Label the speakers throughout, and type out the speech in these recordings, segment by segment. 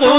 Speaker 1: کو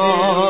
Speaker 1: ہے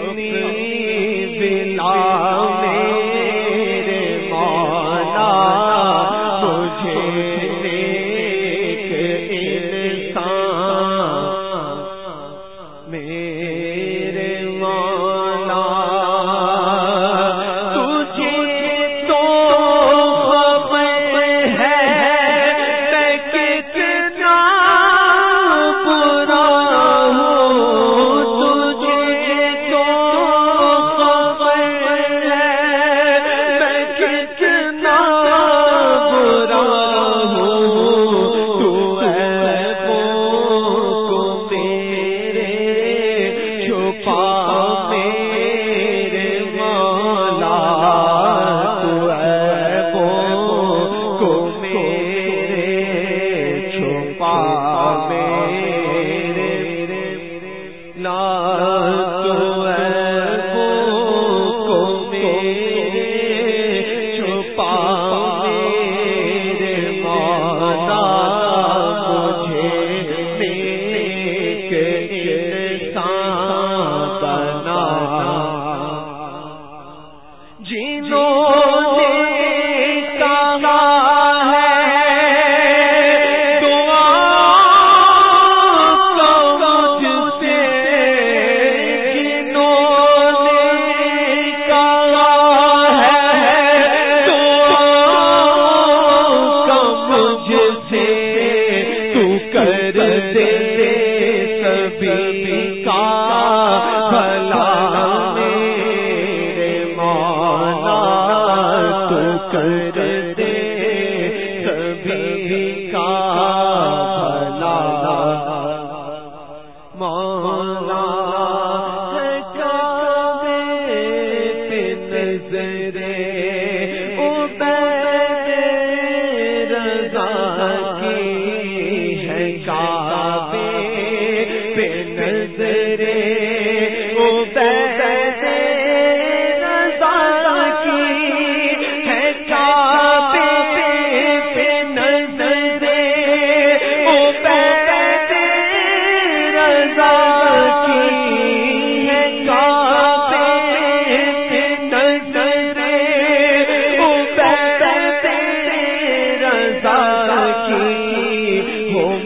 Speaker 1: دعا کا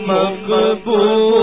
Speaker 1: مقبول